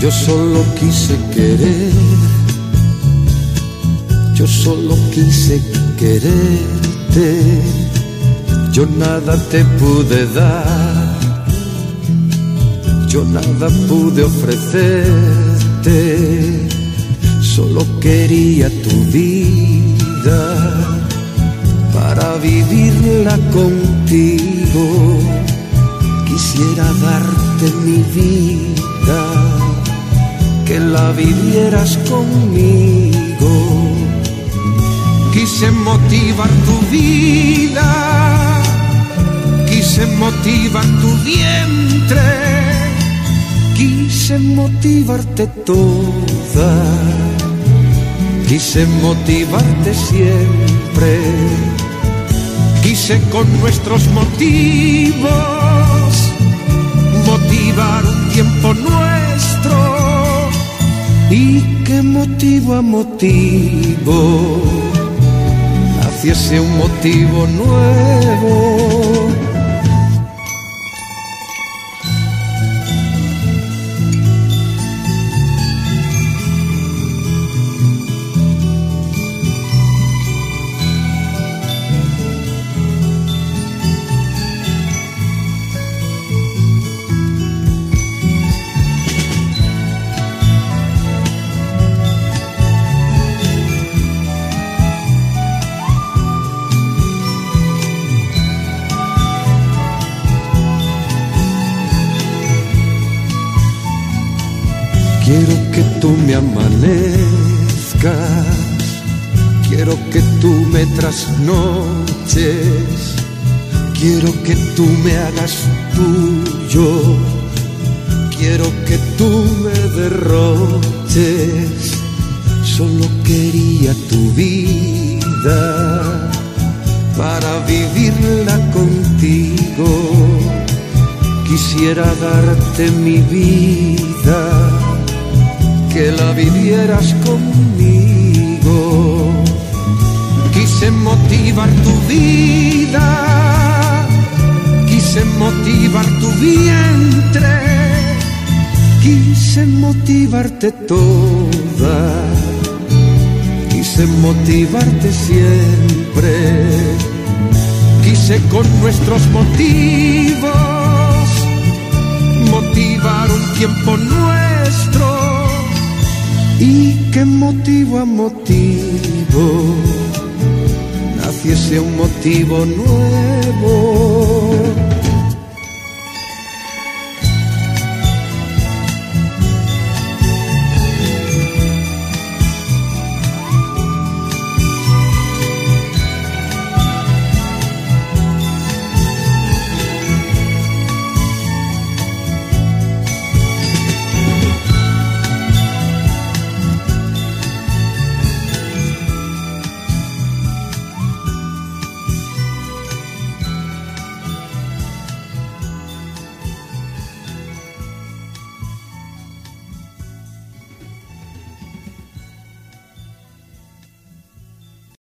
Yo solo quise querer, yo solo quise quererte, yo nada te pude dar, yo nada pude ofrecerte, solo quería tu vida para vivirla contigo, quisiera darte mi vida que la vivieras conmigo. Quise motivar tu vida, quise motivar tu vientre, quise motivarte toda, quise motivarte siempre, quise con nuestros motivos motivo a motivo. Naciese un motivo nuevo Quiero que tú me amanezcas, quiero que tú me trasnoches, quiero que tú me hagas tuyo, quiero que tú me derroches, solo quería tu vida para vivirla contigo, quisiera darte mi vida que la vivieras conmigo. Quise motivar tu vida, quise motivar tu vientre, quise motivarte toda, quise motivarte siempre, quise con nuestros motivos motivar un tiempo nuestro y qué motivo a motivo naciese un motivo nuevo